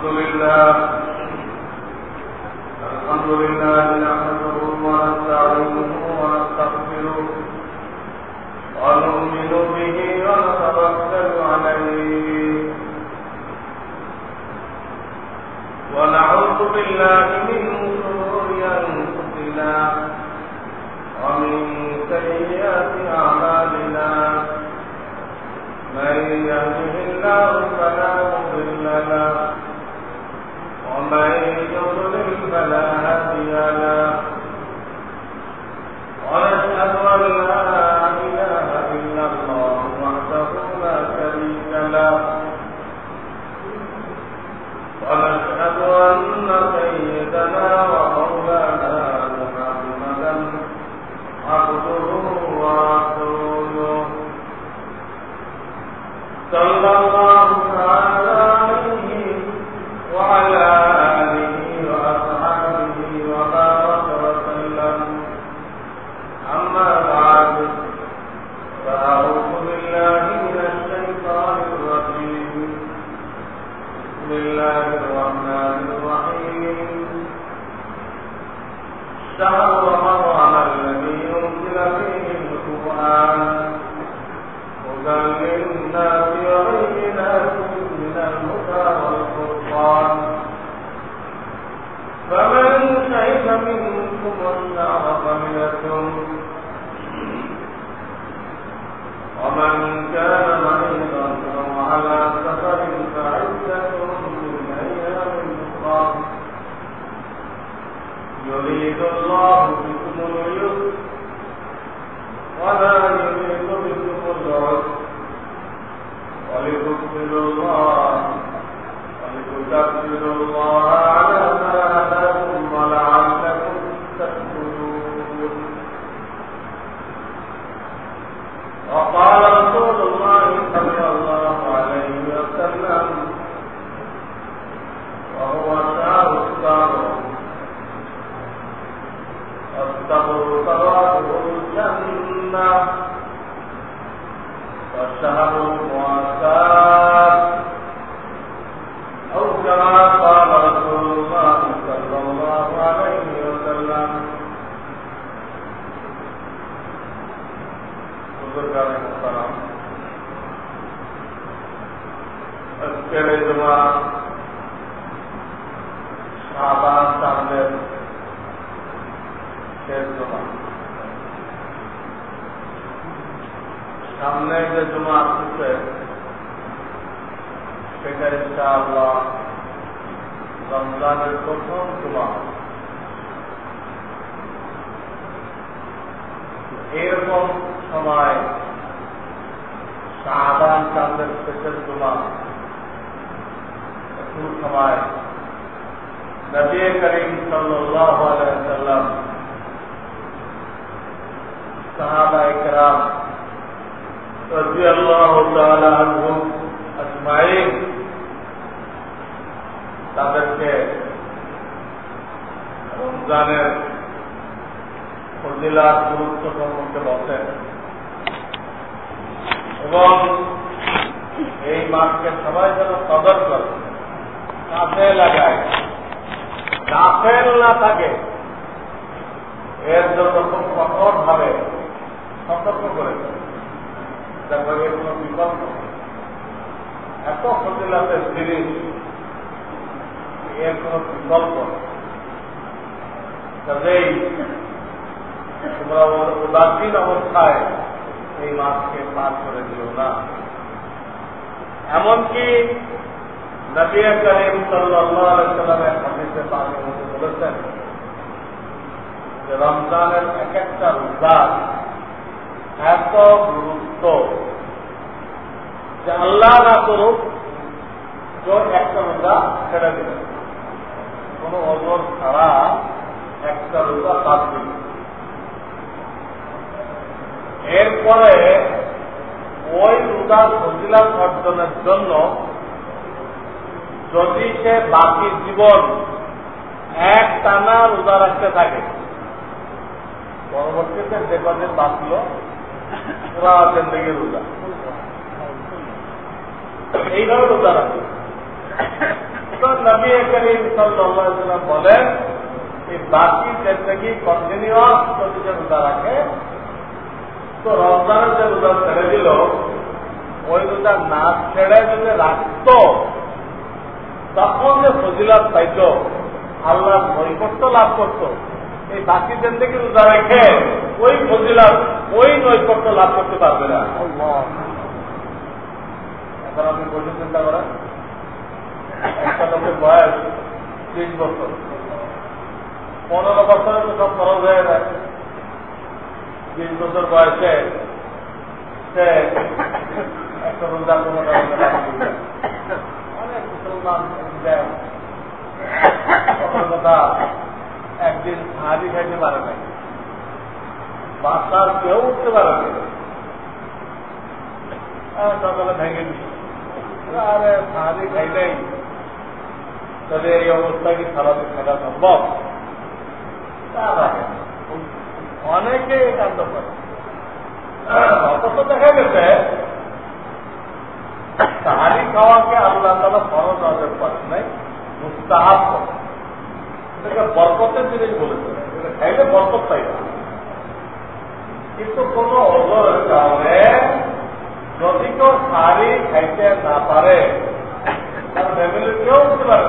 الحمد لله ولتكملوا الله ولتكبروا الله. নবী করিম সাল্লাহ সাল্লাম সাহাবা ইকরাম رضي الله تعالى عنهم اجمعين তাদেরকে রমজানের ফজিলার গুরুত্ব সম্পর্কে বলতেন এবং এই মাসকে সবাই যেন কদর করে কাছে লাগায় কাফের না থাকে, এর জন্য খুব কঠোর ভাবে সতর্ক এর কোন বিকল্প এত ফজিলাতের জিনিস এর কোন বিকল্প কাজেই তোমরা উদাসীন অবস্থায় এই মাসকে পার করে দিও না। এমনকি নবী করিম সাল্লামের হাদিসে পাকের মধ্যে বলেছেন রমজানের এক একটা রোজার এত গুরুত্ব যে আল্লাহ না করুক তো একটা রোজা ছেড়ে দিবে। কোন ওজন ছাড়া একটা রোজা বাদ দিবে। এরপরে ওই রোজার ফজিলাত অর্জনের জন্য যদি সে বাকি জীবন এক টানা রোজা রাখতে থাকে। পরবর্তীতে যে কদিন বাঁচলো রোজা। এইভাবে রোজা বলেন বাকি জিন্দগি কন্টিনিউয়াস যে রোজা রাখে, তো রমজানের যে রোজা ছেড়ে দিল, ওই রোজা না ছেড়ে যদি রাখত, তখন যে ফজিলাত পাইত আল্লাহ নৈকট্য লাভ করত। এই বাকি জিন্দগি রোজা রেখে ওই ফজিলাত ওই নৈকট্য লাভ করতে পারবে না। এখন আপনি বসে চিন্তা করেন। একটা লোকের বয়স ত্রিশ বছর। পনেরো বছরে তো সব খরচ হয়ে যায়। তিরিশ বছর বয়সে সে একটা রোজা কোনো অনেক মুসলমান কথা একদিন হাজি খাইতে পারে নাই। বাসার কেউ উঠতে পারে না সকালে ভেঙে আরে সাহায্য খাই নাই। তাহলে এই অবস্থা কি সারাদিন থাকা সম্ভব? অনেকে কাণ্ড করে। অথচ দেখা গেছে তাহারি খাওয়াকে আল্লাহ তালা ফরজ নজর করেন নাই, মুস্তাহাব করে এটাকে বরকতের জিনিস বলেছে এটা খাইলে বরকত কিন্তু কোন অজরের কারণে যদি কেউ শাড়ি খাইতে না পারে, তার ফ্যামিলির কেউ পারে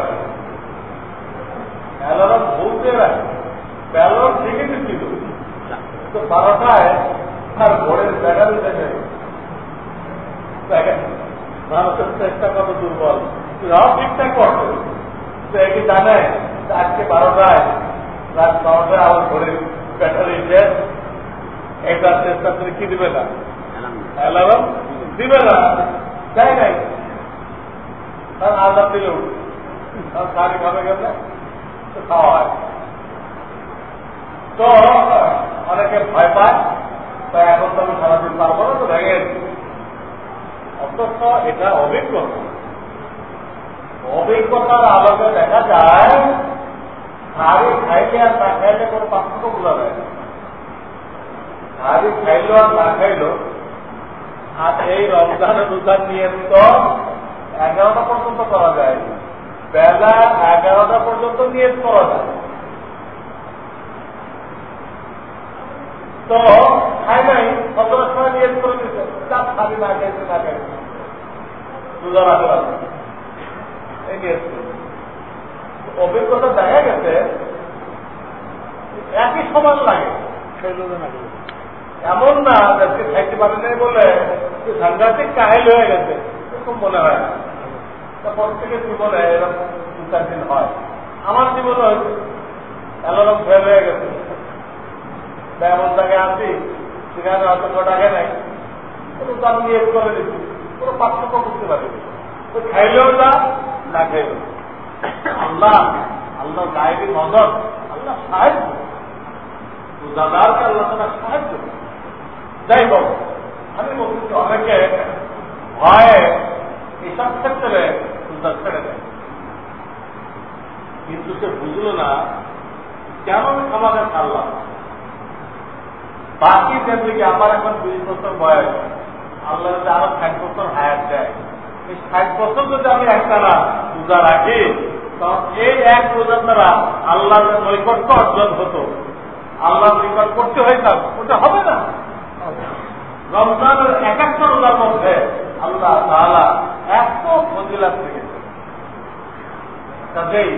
অ্যালার্ম ভুলতে রাখে। ঠিকই দিচ্ছিল তো বারোটায় তার ভোরের ব্যাটারি দেখে। মানুষের চেষ্টা কত দুর্বল। রাও ঠিকঠাক করছে। তো একই জানে? আজকে বারোটায়, রাত বারোটায় আমার ভোরের ব্যাটারি শেষ এটা চেষ্টা করে কি দিবে না? অ্যালার্ম দিবে না। যাই নাই। তার আজাদ দিলে। উঠবে খাবে গেলে খাওয়া হয় তো, অনেকে ভয় পায় তাই এখন তো আমি সারাদিন পারব না, তো ভেঙে অথচ এটা অভিজ্ঞতা। অভিজ্ঞতার আলোকে দেখা যায় শাড়ি খাইলে আর না খাইলে কোনো পার্থক্য বোঝা যায় না। শাড়ি খাইলো আর না খাইলো, আর এই রমজানের রোজার নিয়ম তো এগারোটা পর্যন্ত করা যায় বেলা এগারোটা পর্যন্ত নিয়ত করা যায়। তো খাই নাই, সতেরো সময় নিয়ত করে দিচ্ছে চাপ খালি না খাইছে না খাইছে। রোজা রাখা এই নিয়ত অভিজ্ঞতা দেখা গেছে, একই সমান লাগে। এমন না আজকে খাইতে পারে নাই বলে সাংঘাতিক কাহিল হয়ে গেছে, এরকম মনে হয় না। প্রত্যেকের জীবনে এরকম দু চার দিন হয়। আমার জীবনে হয়েছে অ্যালার্ম ফেল হয়ে গেছে। এমন জায়গায় আছি সেখানে হয়তো টাকা নাই। কোনো দাম নিয়ে করে দিচ্ছি কোনো পার্থক্য করতে পারি তো খাইলেও না না খাইলেও আল্লাহ আল্লাহ গায়েবী নজর, আল্লাহ সাহায্য রোজাদারকে আল্লাহ তারা সাহায্য যাই হোক, আমি বলছি অনেকে ভয়ে এসব ক্ষেত্রে রোজা ছেড়ে দেয়। কিন্তু সে বুঝল না কেন আমাদের ছাড়লাম বাকি যেদিকে আমার এখন বিশ বছর বয়স। আল্লাহ যদি আরও ষাট বছর হায়াত দেয়। এই ষাট বছর যদি আমি একটা না রোজা রাখি এই এক রোজার দ্বারা আল্লাহর নৈকট্য অর্জন হতো। আল্লাহর নিকট করতে হইতাম ওটা হবে না। রমজানের এক একটা রোজার মধ্যে আল্লাহ তাহলা এত ফজিলাত থেকে কাজেই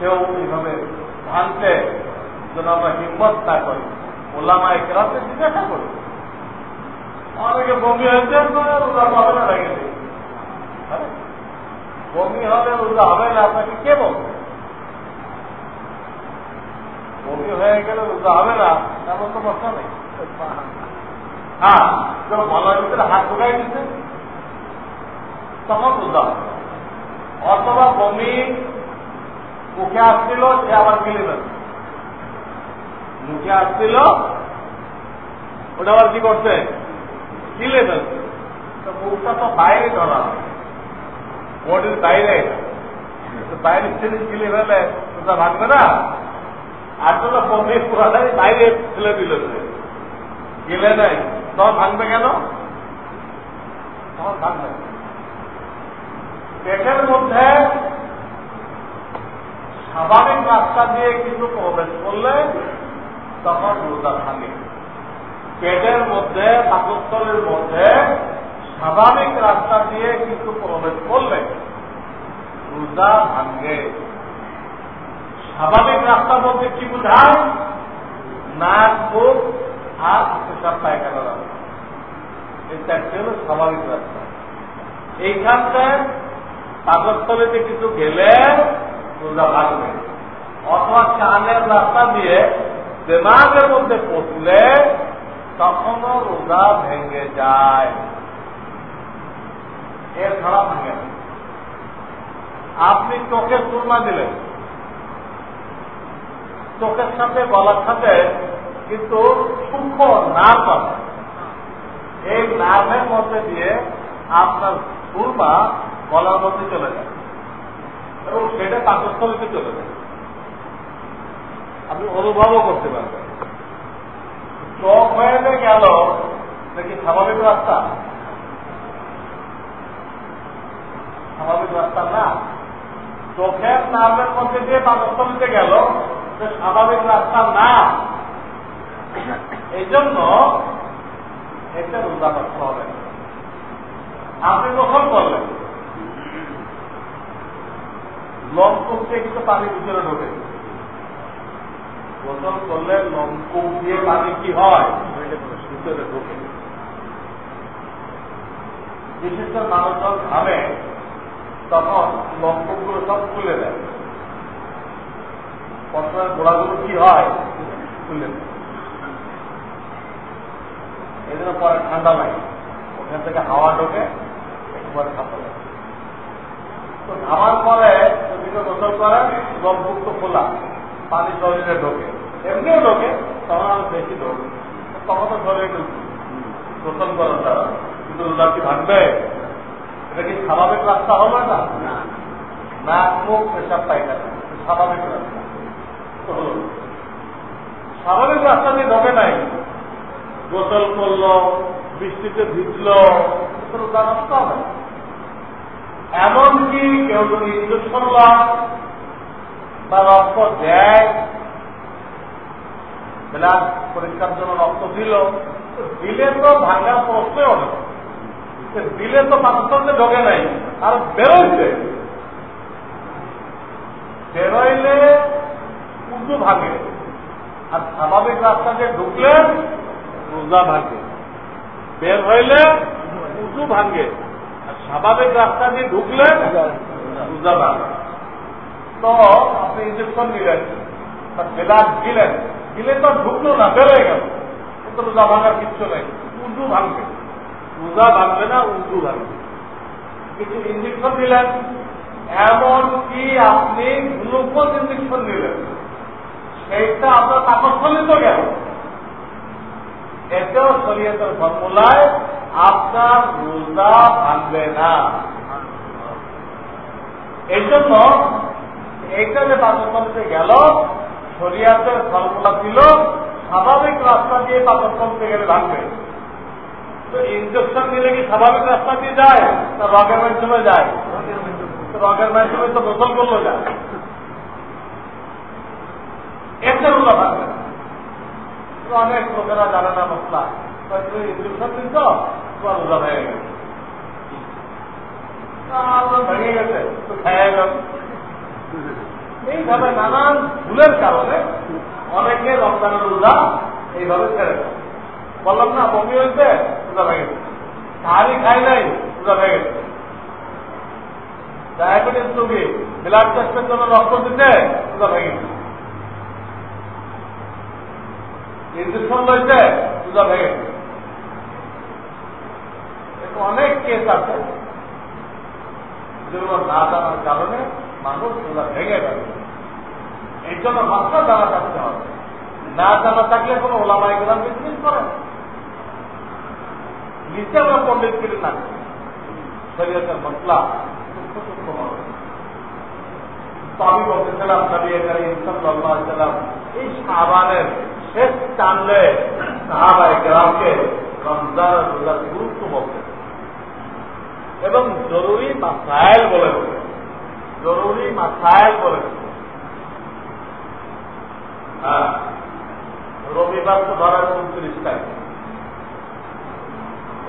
কেউ এইভাবে ভাঙতে যেন আমরা হিম্মত না করি ওলামা একরাতে জিজ্ঞাসা করি। অনেকে বমি হয়েছে, রোজা হবে না রেখে দিই বমি হলে রোজা হবে না, আপনাকে কে বলবে? বমি হয়ে গেলে রোজা হবে না, এমন তো প্রশ্ন নেই। হ্যাঁ কেউ মলার ভিতরে হাত ঢুকাই দিচ্ছে, তখন রোজা হবে। অথবা বমি মুখে আসছিল, সে আবার গিলে ফেলছে মুখে আসছিল, ওটা আবার কি করছে? গিলে ফেলছে তো মুখটা তো বাইরে ধরা বডির বাইরে বাইরে জিনিস গিলে ফেলে ওটা ভাঙবে না? আসলে বমি পুরাটাই বাইরে ফেলে দিল গিলে নাই। তখন ভাঙবে কেন? তখন ভাঙবে। পেটের মধ্যে স্বাভাবিক রাস্তা দিয়ে কিছু প্রবেশ করলে তখন রোজা ভাঙে। পেটের মধ্যে, পাকস্থলের মধ্যে স্বাভাবিক রাস্তা দিয়ে কিন্তু প্রবেশ করলে রোজা ভাঙে। স্বাভাবিক রাস্তার মধ্যে কি বোঝায়? নাক মুখ আর পেশাব, পায়খানা রাস্তা। এই চারটে স্বাভাবিক রাস্তা। এইখানটায় পাকস্থলিতে কিছু গেলে রোজা ভাঙবে। অথবা কানের রাস্তা দিয়ে দেমাগের মধ্যে পচলে তখনও রোজা ভেঙে যায়। এর ছাড়া ভাঙে আপনি চোখে সুরমা দিলেন। চোখের সাথে গলার সাথে কিন্তু সূক্ষ্ম নার্ভ আছে এই নার্ভের মধ্যে দিয়ে আপনার সুরমা গলার মধ্যে চলে যায় এবং সেটা পাকস্থলিতে চলে যায়। আপনি অনুভবও করতে পারবেন। চোখ হয়ে গেল, দেখি স্বাভাবিক রাস্তা। স্বাভাবিক রাস্তা না। চোখের নার্ভের মধ্যে দিয়ে পাকস্থলিতে গেল, সে স্বাভাবিক রাস্তা না। এই জন্য এটা রোজা করতে হবে। আপনি গোসল করলেন লমকুপ দিয়ে কিন্তু পানি ভিতরে ঢোকে। গোসল করলে লমকুপ দিয়ে পানি কি হয়? ভিতরে ঢোকে। বিশেষ করে মানুষজন ঘামে। তখন লম্বগুলো সব খুলে দেয়। প্রথমে গোড়াগুলো কি হয়? খুলে দেয়। জন্য পরে ঠান্ডা লাগে। ওখান থেকে হাওয়া ঢোকে, একবারে ঠান্ডা লাগে। তো ঘামার পরে যদি গোসল করেন তো খোলা, পানি শরীরে ঢোকে। এমনিও ঢোকে, তখন আরও বেশি ঢোকে। তখন তো শরীরে গোসল করেন তারা কিন্তু কি ভাঙবে? এটা কি স্বাভাবিক রাস্তা হবে না? নাক মুখ পেশাব পায়খানা স্বাভাবিক রাস্তা। স্বাভাবিক রাস্তা দিয়ে ঢোকে নাই। গোসল করল বৃষ্টিতে ভিজলো রোজা নষ্ট হবে। এমনকি কেউ যদি ইঞ্জেকশন বা রক্ত দেয় ব্লাড পরীক্ষার জন্য রক্ত দিল দিলে তো ভাঙার প্রশ্নই অনেক দিলে তো পাকিস্তানকে ঢোকে নাই, আর বেরোইছে। বেরোইলে উঁচু ভাঙে আর স্বাভাবিক রাস্তা দিয়ে ঢুকলে রোজা ভাঙে বের হইলে উঁচু ভাঙে আর স্বাভাবিক রাস্তা দিয়ে ঢুকলে রোজা ভাঙে তো আপনি ইঞ্জেকশন নিলেন বেলার দিলেন দিলে তো ঢুকলো না, বেরোয় গেল। কিন্তু রোজা ভাঙার কিচ্ছু নেই উঁচু ভাঙবে। রোজা ভাঙবে না উঁচু ভাঙবে কিছু ইঞ্জেকশন দিলেন এমনকি আপনি গ্লুকোজ ইঞ্জেকশন দিলেন সেইটা আপনার তাপস্থলিত গেল এতেও শরীয়তের ফর্মুলায় আপনার রোজা ভাঙবে না। এই জন্য এইটা যে পাকস্থলিতে গেল, শরিয়াতের ফর্মুলা ছিল, স্বাভাবিক রাস্তা দিয়ে পাকস্থলিতে গেলে ভাঙবে। তো ইঞ্জেকশন নিলে কি স্বাভাবিক রাস্তা দিয়ে যায়? না রগের মাধ্যমে যায়? রগের মাধ্যমে তো গোসল করল যায়। এতে রোজা ভাঙবে অনেক লোকেরা জানে না মশলা ইঞ্জেকশন দিন তো তোমার রোজা ভেঙে গেছে। ভেঙে গেছে, তো খেয়ে গেল। এইভাবে নানান ভুলের কারণে অনেকে রমজানের রোজা এইভাবে ছেড়ে দেয়। বললাম, না, বমি হয়েছে রোজা ভেঙে গেছে খালি খাই নাই রোজা ভেঙে গেছে ডায়াবেটিস রোগী ব্লাড টেস্টের জন্য রক্ত দিতে রোজা ভেঙে গেছে ইঞ্জেকশন রয়েছে রোজা ভেঙে গেছে অনেক কেস আছে, যেগুলো না জানার কারণে মানুষ রোজা ভেঙে যাবে এই জন্য মাত্র জানা থাকতে হবে না জানা থাকলে কোনো ওলামাই গ্রাম বিজনেস করে নিচে আমরা পণ্ডিত কিনে না শরীয়তের মশলা তো আমি বলতেছিলাম, নবী এখানে ইনসাল্লাম এই সাবানের শেষ টানলে সাহাবাই গ্রামকে রমজান রোজার গুরুত্ব বলতে এবং জরুরি মাসাইল বলে জরুরি মাসাইল বলে রবিবার তো ধরার উনত্রিশ তারিখ।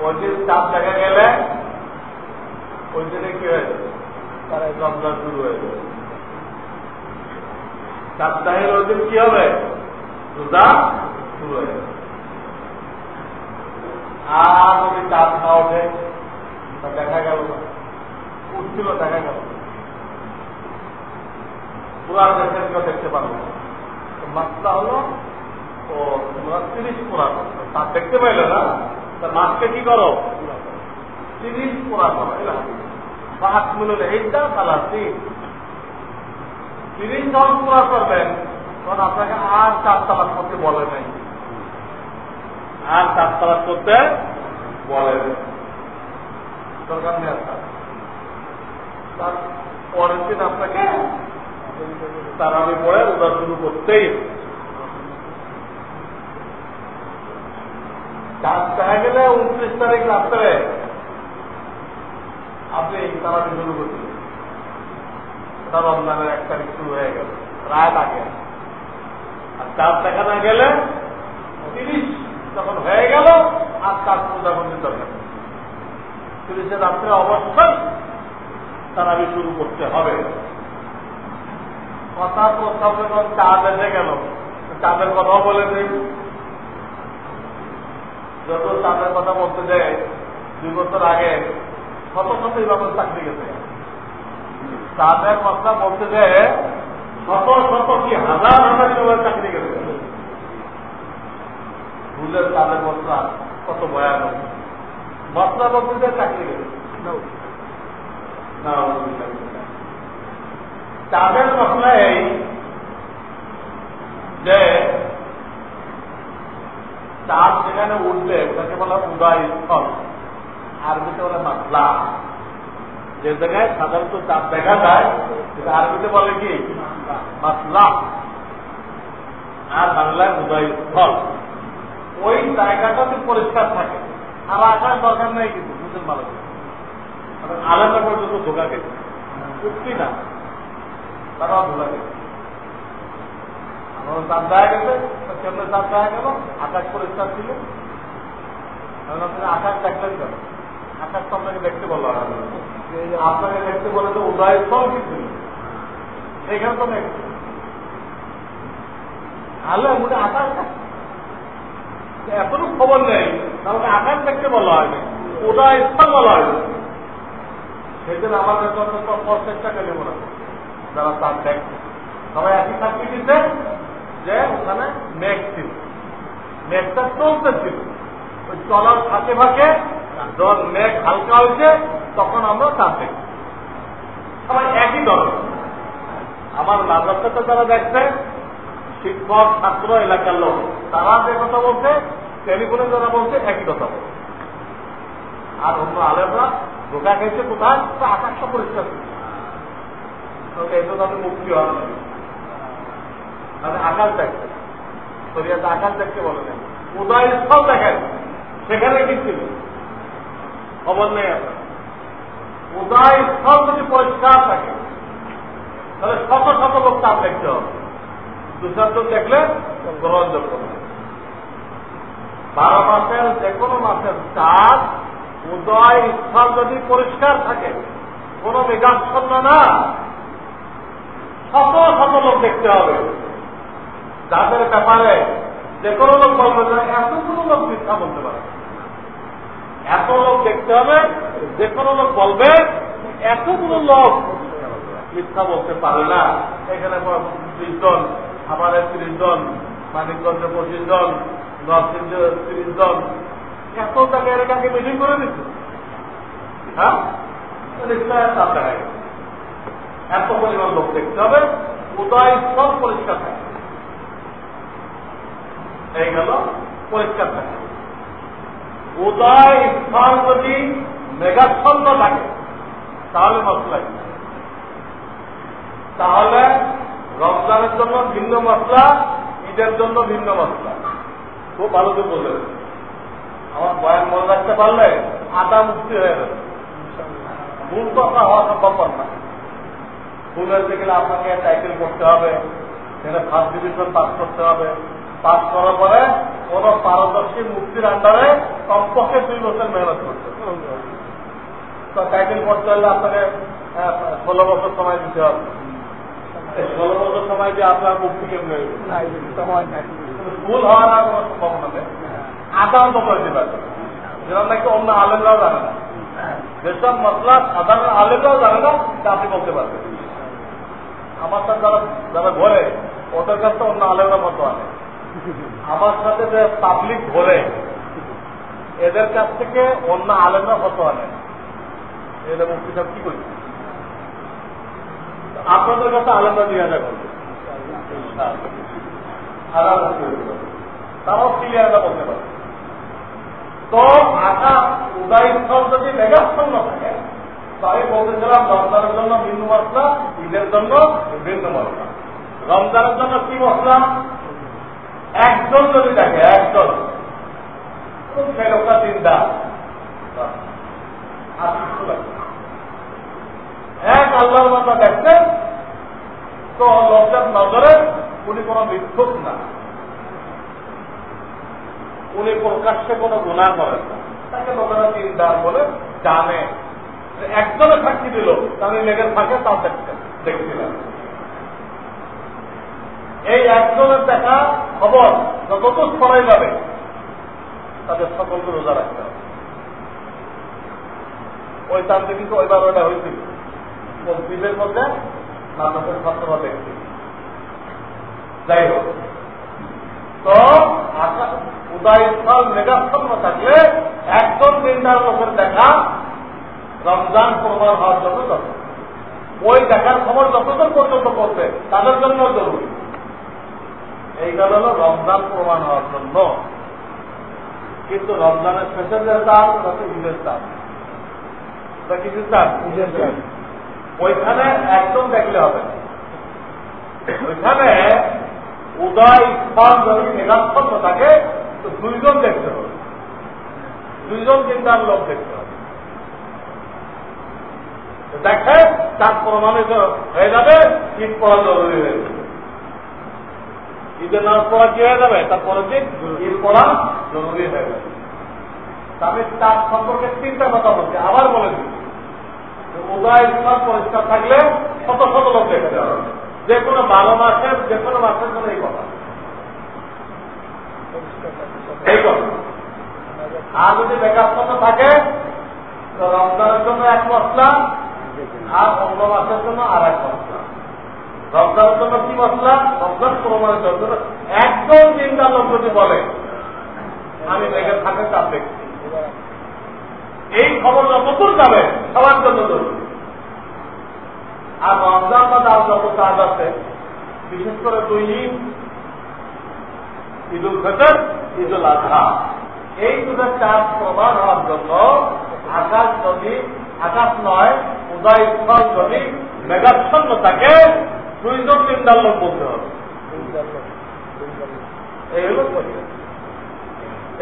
ওই দিন চার দেখা গেলে ওই দিনে কি হয়েছে তার তারা জমজা শুরু হয়ে যাবে। সাপ্তাহের ওই দিন কি হবে? রোজা শুরু হয়ে যাবে। আর যদি চাঁদ না ওঠে, তা দেখা গেল না। উঠছিল, দেখা গেল পুরার দেশের কেউ দেখতে পারব মাত্রা হলো ও তোমরা তিরিশ পুরান তার দেখতে পাইলে না, তা মাছকে কি করো? তিরিশ পুরান করো এইটা তালা তিরিশ পুরা করবেন, তখন আপনাকে আর চার তালাক করতে বলে নাই। আর চার তালাক করতে বলে নেই। তার পরের দিন আপনাকে তার আমি পরে উদার শুরু করতেই চার দেখা গেলে উনত্রিশ তারিখ রাত্রে। আপনি তারাবি শুরু করছিলেন ওটা রমজানের এক তারিখ শুরু হয়ে গেল। রাত আগে। আর চার দেখা না গেলে তিরিশ যখন হয়ে গেল, আর চার পূজাবন্দির দরকার তিরিশের রাত্রে অবশ্যই তারাবি শুরু করতে হবে। কথা প্রস্তাব যখন চাঁদ এসে গেল, চাঁদের কথাও বলে দিই যত চাঁদের কথা বলতে যায় দুই বছর আগে শত শত এইভাবে চাকরি গেছে। চাঁদের কথা বলতে যায় শত শত কি হাজার হাজার কীভাবে চাকরি গেছে। ভুলের চাঁদের মশলা কত ভয়ানক। মশলা বলতে যায় চাকরি গেছে। চাঁদের মশলা এই যে চাঁদ যেখানে উঠবে, ওটাকে বলা উদয় স্থল। আরবিতে বলে মাসলা যে জায়গায় সাধারণত চাঁদ দেখা যায়, সেটা আরবিতে বলে কি? মাসলা আর বাংলায় উদয় স্থল। ওই জায়গাটাতে পরিষ্কার থাকে। আর আসার দরকার নেই কিন্তু বুঝতে ভালো আলাদা পর্যন্ত ধোকা গেছে না। তারাও ধোকা গেছে আমার চাপ দেখা গেছে কেমনে চাপ দেখা গেল, আকাশ পরিষ্কার ছিল। আকাশ দেখলেন কেন আকাশ তো আপনাকে দেখতে বলল আপনাকে দেখতে বলে তো উদয় স্থল কিছু সেইখানে তো নেই। আলো মোটে আকাশ এতটুকু খবর নেই। তাহলে আকাশ দেখতে বলা হয়নি উদয় স্থল বলা হয়নি সেদিন আমাদের জন্য প্রত্যেকটা কেটে মনে যারা তার দেখছে। সবাই একই সাক্ষী দিচ্ছে। যে ওখানে মেঘ ছিল। মেঘটা চলতেছিল ওই চলার ফাঁকে ফাঁকে যখন মেঘ হালকা হয়েছে, তখন আমরা চাপ দেখি। একই ধরনের। আমার মাদ্রাসাটা যারা দেখছে, শিক্ষক, ছাত্র, এলাকার লোক, তারা যে কথা বলছে, টেলিফোনে যারা বলছে, একই কথা বলছে। আর অন্য আলেমরা ধোকা খেয়েছে কোথায়? আকাশটা পরিষ্কার এই তো তাদের মুক্তি না মানে আকাশ দেখতে। শরিয়াতে আকাশ দেখতে বলে না উদয় স্থল দেখেন। সেখানে কি ছিল? খবর নেই আপনার উদয় স্থল যদি পরিষ্কার থাকে, তাহলে শত শত লোক তাপ দেখতে হবে। দু দেখলে গ্রহণযোগ্য বারো মাসের যে কোনো মাসের চাঁদ, উদয় স্থল যদি পরিষ্কার থাকে, কোন মেঘাচ্ছন্ন না, শত শত লোক দেখতে হবে। যাদের ব্যাপারে যে কোনো লোক বলবে না এতগুলো লোক মিথ্যা বলতে পারে। এত লোক দেখতে হবে, যে কোনো লোক বলবে এতগুলো লোক মিথ্যা বলতে পারে না। এখানে ত্রিশ জন আমার ত্রিশ জন, মানিকগঞ্জে পঁচিশ জন নরসিংহ ত্রিশ জন। এত টাকা এলাকাকে মিটিং করে দিচ্ছে? হ্যাঁ? এত পরিমাণ লোক দেখতে হবে, উদয় সব পরিষ্কার থাকে। এই গেল, পরিষ্কার থাকে। উদয় স্থল যদি মেঘাচ্ছন্ন থাকে, তাহলে মশলা তাহলে রমজানের জন্য ভিন্ন মশলা, ঈদের জন্য ভিন্ন মশলা। খুব ভালো করে বললেন আমার বয়ান মনে রাখতে পারলে আটা মুক্তি হয়ে যাবে। ভুল তো আপনার হওয়া সম্ভব না। ভুল হয়েছে গেলে আপনাকে টাইটেল করতে হবে সেখানে ফার্স্ট ডিভিশন পাস করতে হবে। পাস করার পরে কোন পারদর্শী মুক্তির আন্ডারে কমপক্ষে দুই বছর মেহনত করতে তো টাইটেল করতে হলে আপনাকে ষোলো বছর সময় দিতে হবে। ষোলো বছর সময় দিয়ে আপনার মুক্তি কেমন ভুল হওয়ার আর কোনো সম্ভাবনা নেই। আদালত করে দিতে যেটা নাকি অন্য আলেমরাও জানে না। যেসব মশলা সাধারণ আলেমরাও জানে না তা আপনি বলতে পারবেন। আমার সাথে যারা যারা ঘরে ওদের কাছে অন্য আলেমরা মতো আনে। আমার সাথে যে পাবলিক ঘরে এদের কাছ থেকে অন্য আলেমরা কত আনে? এদের মুক্তি সব কি করছে আপনাদের কাছে আলেমরা আসা করবে তারাও পারে। তো আশা উদয়স্থল যদি মেঘাচ্ছন্ন থাকে তাই বলতেছিলাম রমজানের জন্য বিন্দু মশলা, ঈদের জন্য মশলা। রমজানের জন্য কি মশলা? একজন যদি দেখে একজন সেই লোকটা চিন্তা এক আল্লাহর মাথা দেখছেন তো লোকটার নজরে, উনি কোন বিক্ষোভ না। উনি প্রকাশ্যে কোনো গুণা করেন তাকে লোকেরা চিন্তা বলে জানে। একজনে সাক্ষী দিল, তাহলে লেগে থাকে তা দেখছেন দেখছিলাম এই একজনের দেখা খবর যতটুক করাই যাবে, তাদের সকলকে রোজা রাখতে হবে। ওই তান্ত্রিক কিন্তু ওইবার ওইটা হয়েছিল। মসজিদের মধ্যে মানুষের ছাত্ররা দেখছি। যাই হোক, তো উদয় স্থল মেঘাচ্ছন্ন থাকলে একজন দিনদার লোকের দেখা রমজান প্রমাণ হওয়ার জন্য যথেষ্ট ওই দেখার খবর যতদূর পর্যন্ত করবে তাদের জন্য জরুরি। এই গেল হল রমজান প্রমাণ হওয়ার জন্য। কিন্তু রমজানের শেষের যে দাম তাতে ঈদের দাম। কিসের দাম? ওইখানে একদম দেখলে হবে। ওইখানে উদয় স্থল যদি মেঘাচ্ছন্ন থাকে তো দুইজন দেখতে হবে। দুইজন চিন্তার লোক দেখতে হবে। দেখে তার প্রমাণিত হয়ে যাবে ঠিক পড়া জরুরি হয়ে যাবে ঈদের নামাজ পড়া কি হয়ে যাবে? তার পরের দিন ঈদ পড়া জরুরি হয়ে যাবে। আমি তার সম্পর্কে তিনটা কথা বলছি, আবার বলে দিচ্ছি উদয় স্থল পরিষ্কার থাকলে শত শত লোক দেখতে হবে যে কোনো বারো মাসের, যে কোনো মাসের জন্য এই কথা। এই কথা। আর যদি বেকারত্ব থাকে, তো রমজানের জন্য এক মশলা, আর অন্য মাসের জন্য আর এক মশলা। রমজানের জন্য কি মশলা রমজান প্রমাণের জন্য একদম চিন্তা লোক যদি বলে। আমি লেগে থাকে তার দেখছি। এই খবর যতদূর যাবে, সবার জন্য জরুরি। আর রমজান বা তার যত কাজ আছে, বিশেষ করে দুই ঈদ ঈদ উল ফেতর ঈদ উল আজহা এই দুটো চাপ প্রমাণ হওয়ার জন্য আকাশ যদি, আকাশ নয় উদয় স্থল যদি মেঘাচ্ছন্ন থাকে, দুইজন তিনটার লোক বলতে হবে। এই হলো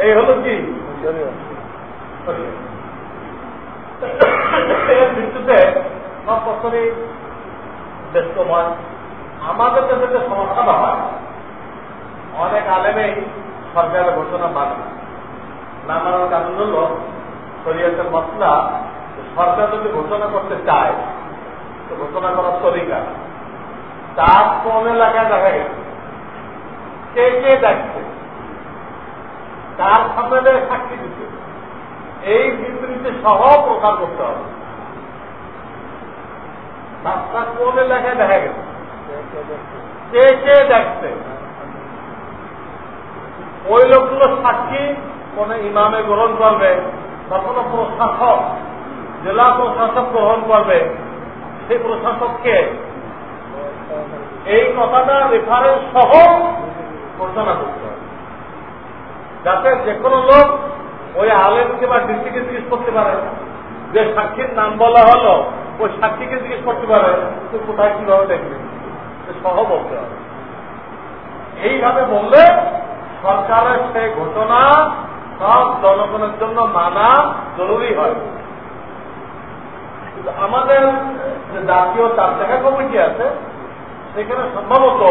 এই হলো কি? ভিত্তিতে সব বছরই ব্যস্তময় আমাদের দেশে যে সমস্যাটা হয়, অনেক আলেমেই সরকারের ঘোষণা মানে না কারণ হল শরীয়তের মশলা, সরকার যদি ঘোষণা করতে চায়, তো ঘোষণা করার তরিকা তার কোন এলাকায় দেখা গেছে। কে কে দেখছে? তার সামনে সাক্ষী দিচ্ছে। এই বিবৃতি সহ প্রচার করতে হবে। রাস্তা কোন এলাকায় দেখা গেছে। কে কে দেখছে? ওই লোকগুলো সাক্ষী, কোন ইমামে গ্রহণ করবে বা কোন প্রশাসক, জেলা প্রশাসক গ্রহণ করবে, সেই প্রশাসককে এই কথাটা রেফারেন্স সহ ঘোষণা করতে হবে। যাতে যে কোনো লোক ওই আলেমকে বা ডিস্ট্রিক্টকে জিজ্ঞেস করতে পারে, যে সাক্ষীর নাম বলা হলো, ওই সাক্ষীকে জিজ্ঞেস করতে পারে, তো কোথায় কীভাবে দেখবে? সহ বলতে হবে। এইভাবে বললে সরকারের সেই ঘটনা সব জনগণের জন্য মানা জরুরি হয়। আমাদের যে জাতীয় চার টাকা কমিটি আছে, সেখানে সম্ভবত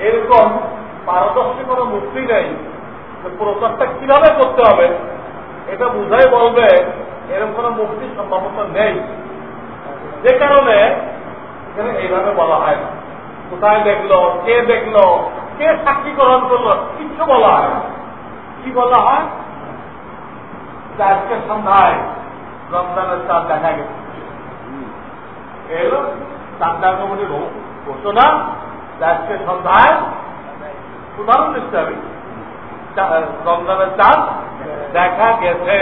এরকম পারদর্শী কোনো মুক্তি নেই, যে প্রচারটা কীভাবে করতে হবে, এটা বুঝাই বলবে, এরকম কোন মুক্তির সম্ভাবনা নেই। যে কারণে এখানে এইভাবে বলা হয় না। কোথায় দেখল, কে দেখল, কে সাক্ষী গ্রহণ করল কিচ্ছু বলা হয় কি বলা হয়? আজকে সন্ধ্যায় রমজানের চাঁদ দেখা গেছে। এলো চাঁদা কমিটি ঘোষণা আজকে সন্ধ্যায় উদাহরণ দিচ্ছি আমি রমজানের চাঁদ দেখা গেছে।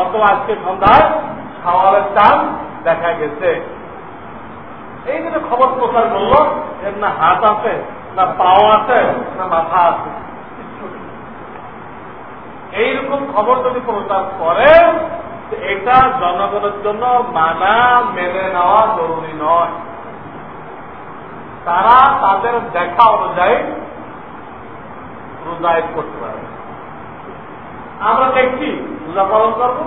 অথবা আজকে সন্ধ্যায় খাওয়ারের চাঁদ দেখা গেছে। এই জন্য খবর প্রচার করল এর না হাত আছে, না পাও আছে, না মাথা আছে এইরকম খবর যদি প্রচার করে এটা জনগণের জন্য মানা, মেনে নেওয়া জরুরি নয়। তারা তাদের দেখা অনুযায়ী রোজায়ত করতে পারবে আমরা দেখছি রোজা পালন করব।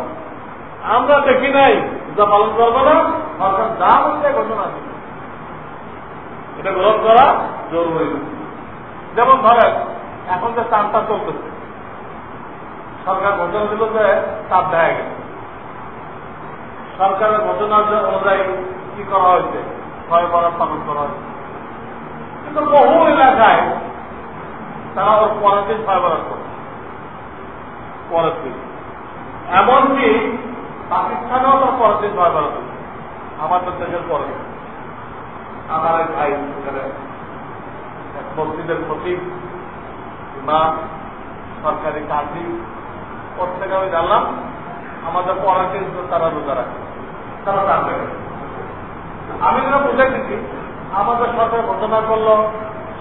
আমরা দেখি নাই, রোজা পালন করব না। সরকার যা ঘোষণা দিচ্ছে এটা গ্রহণ করা জরুরি। যেমন ধরেন, এখন যে চাঁদটা চলতেছে, সরকার ঘোষণা দিল যে চাপ দেখা গেছে। সরকারের ঘোষণা অনুযায়ী কি করা হয়েছে? ছয় বরাদ পালন করা হয়েছে। কিন্তু বহু এলাকায় তারা ওর পরের দিন দিন এমনকি পাকিস্তানেও তার পরের দিন ছয় বরাদ আমাদের দেশের পরে। আমার এক ভাই মসজিদের সচিব ইমাম, সরকারি কাজী। ওর থেকে আমি জানলাম, আমাদের পড়ার কিন্তু তারা রোজা রাখে। তারা জানবে। আমি যেটা বুঝে দিচ্ছি আমাদের সরকার ঘোষণা করল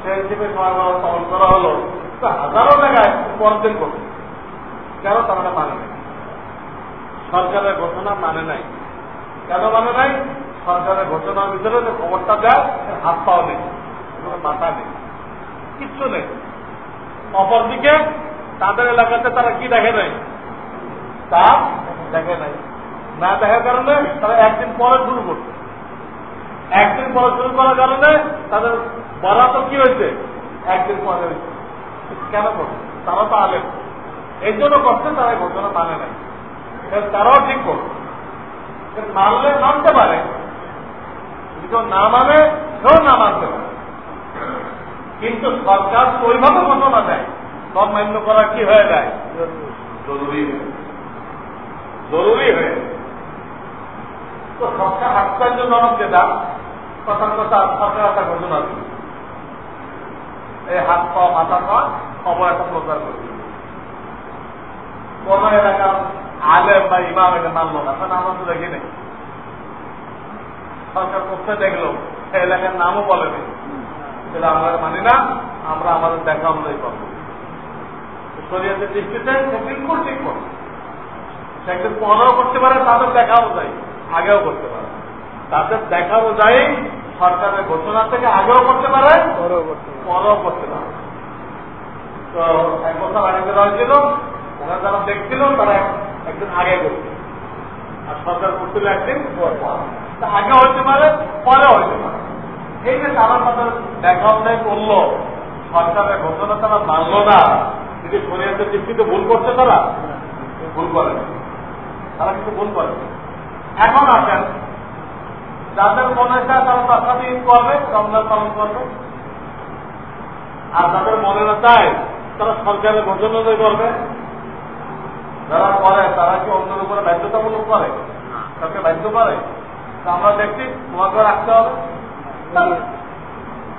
সে হিসেবে পালন করা হলো। তো হাজারো পরের দিন করছে। কেন তারা মানে নাই? সরকারের ঘোষণা মানে নাই। কেন মানে নাই? সরকারের ঘোষণার ভিতরে যে খবরটা দেয় হাত পাও নেই মাথা নেই, কিচ্ছু নেই। অপরদিকে তাদের এলাকাতে তারা কি দেখে নাই? তা দেখে নাই। না দেখার কারণে তারা একদিন পরে শুরু করছে। একদিন পরে শুরু করার কারণে তাদের বরাত কি হয়েছে? একদিন পরে কেন করছে তারা তো আলেন এই জন্য করছে, তারা ঘোষণা মানে নাই। তারাও ঠিক করছে মানলে মানতে পারে। যদি কেউ না মানে সেও না মানতে পারে। কিন্তু সরকার ওইভাবে ঘোষণা দেয়। সব মান্য করা কি হয়ে যায়? জরুরি জরুরি হয়ে তো সরকার আশ্চর্যজনক যেটা কথার কথা সরকার একটা ঘোষণা দিল এই হাত পাওয়া মাথা পাওয়া খবর একটা প্রচার করে। কোন এলাকার আলেম বা ইমাম এটা মানলো না। কারণ আমরা তো দেখি নেই। সরকার করতে দেখল সে এলাকার নামও বলেনি সেটা আমরা মানি না, আমরা আমাদের দেখা অনুযায়ী করব শরীয়তের দৃষ্টিতে সে বিলকুল ঠিক করবে সে একদিন পনেরো করতে পারে, তাদের দেখা অনুযায়ী। আগেও করতে পারে। তাদের দেখা অনুযায়ী সরকারের ঘোষণা থেকে আগেও করতে পারে পরেও করতে পারে। তো এক বছর আগে করা হয়েছিল ওরা যারা দেখছিল তারা একদিন আগে করছে। আর সরকার করছিল একদিন আগে হইতে পারে পরে হইতে পারে। এই যে তারা তাদের দেখা অনুযায়ী করল সরকারের ঘোষণা তারা মানলো না যদি শরীরের দৃষ্টিতে ভুল করছে তারা ভুল করে তারা কিন্তু ভুল করে এখন আসেন। যাদের মনে চায় তারা তার সাথে ঈদ করবে, রমজান পালন করবে। আর যাদের মনে না চায়, তারা সরকারের অনুযায়ী করবে। যারা করে, তারা কি অন্যের উপরে বাধ্যতামূলক করে? তাকে বাধ্য করে? আমরা দেখছি, তোমাকে রাখতে হবে।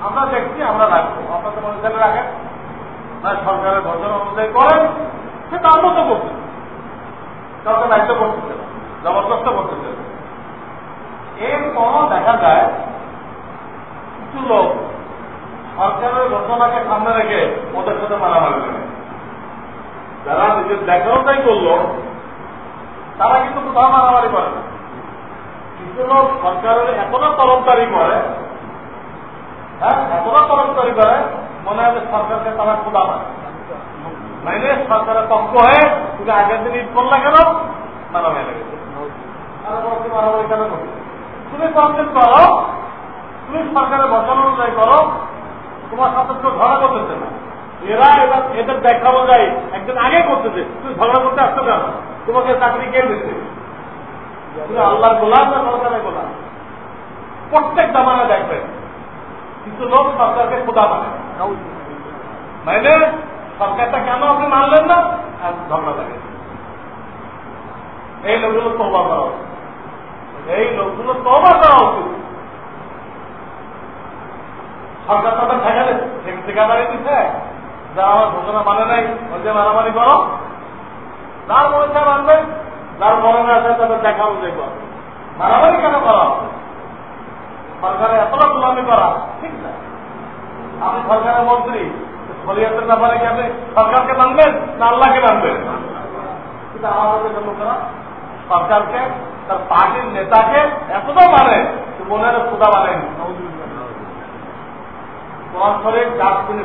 আমরা দেখছি, আমরা রাখব। আপনাদের মনে ছেলে রাখেন। না, সরকারের ঘোষণা অনুযায়ী করেন, সে তার মতো করছে। কাউকে দায়িত্ব করতেছে না। জবরদস্ত করতেছে। এরপর দেখা যায়, কিছু লোক সরকারের ঘোষণাকে সামনে রেখে ওদের সাথে মারামারি করে। যারা নিজের দেখানোটাই করল, তারা কিন্তু কোথাও মারামারি করে না। কিছু লোক সরকারের এতটা তরফদারি করে হ্যাঁ এতটা তরফদারি করে, মনে হয় সরকারকে তারা খোদা পায় নাইলে সরকারের পক্ষ হয়ে তুমি আগের দিন ঈদ করলে কেন? মারামারি লেগেছে মারামারি কেন করছে তুমি কমপ্লেন করো, তুমি সরকারের বসানো অনুযায়ী করো, তোমার সাথে কেউ ধরা করতেছে না। এরা এবার এদের দেখা যায় একদিন আগে করতেছে তুমি ঝগড়া করতে আসছো কেন তোমাকে চাকরি কে দিচ্ছে তুমি আল্লাহর গোলাম না সরকারের গোলাম? প্রত্যেক জামানা দেখবেন কিন্তু লোক সরকারকে খোদা মানে। মানে সরকারটা কেন আপনি মানলেন না? আর ঝগড়া লাগে। এই লোকগুলো তবা করা। এই লোকগুলো তবা করা উচিত। সরকার তাদের ঠেকালে। ঠিকাদারি দিচ্ছে যারা আমার ঘোষণা মানে নাই, ওই যে মারামারি করো। যার মনে চায় মানবে, যার না আছে তাদের দেখা দেখব মারামারি কেন করা? সরকারের এতটা গোলামি করা ঠিক না। আপনি সরকারের মন্ত্রী, শরীয়তের ব্যাপারে কি আপনি সরকারকে মানবেন না আল্লাহকে মানবেন? কিন্তু আমাদের লোকেরা সরকারকে তার পার্টির নেতাকে এতটা মানে মনে হয়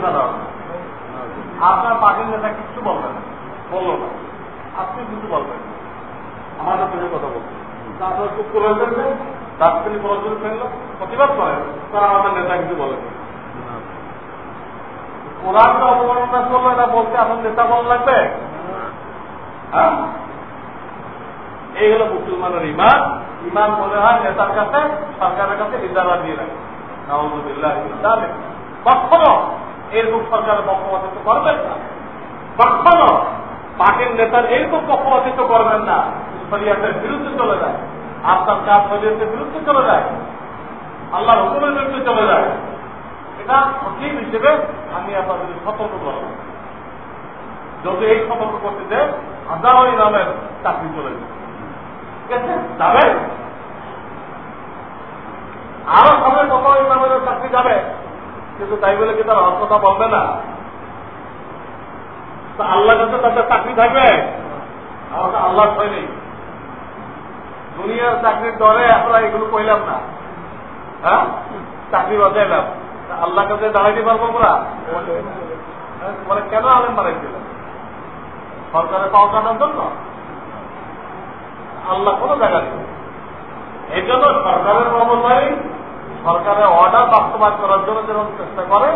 ফেলা। হবে আপনার পার্টির নেতা কিচ্ছু বলবেন বলল না। আপনি কিছু বলবেন আমাদের সঙ্গে কথা বলছেন তারপর চুপ করে ফেলবে ডাস্টবিনে পড়াশোনা ফেলল। প্রতিবাদ করেন তারা আমাদের নেতা কিছু বলেন কোরআনকে অবমাননা করল এটা বলতে আপনার নেতা বল লাগবে? হ্যাঁ? এই হলো মুসলমানের ইমান। ইমান মনে হয় নেতার কাছে, সরকারের কাছে ইজারা দিয়ে রাখে। কখনো এরকম সরকারের পক্ষপাতিত্ব করবেন না। কখনো পার্টির নেতার এরকম পক্ষপাতিত্ব করবেন না। শরিয়াতের বিরুদ্ধে চলে যায়। আপনার কাজ শরীয়তের বিরুদ্ধে চলে যায়। আল্লাহর হুকুমের বিরুদ্ধে চলে যায়। এটা সঠিক হিসেবে আমি আপনাদের সতর্ক করব যদি এই সতর্ক করতে যে হাজারো নামের চাকরি চলে যাবে। আছে যাবে। আরও সবাই কত নামের চাকরি যাবে। কিন্তু তাই বলে কি তার অর্থতা বলবে না? আল্লাহ কাছে তাদের চাকরি থাকবে? আল্লাহ হয়নি দুনিয়ার চাকরির দরে আমরা এগুলো কইলাম না। হ্যাঁ? চাকরি বাজাইলাম আল্লাহ কাছে দাঁড়াইতে পারব আমরা? মানে কেন আলেম বাড়াইছিল সরকারের পাওয়া জন্য? আল্লাহ কোনো জায়গা নেই। এই জন্য সরকারের কর্মচারী সরকারের অর্ডার বাস্তবায়ন করার জন্য যেরকম চেষ্টা করে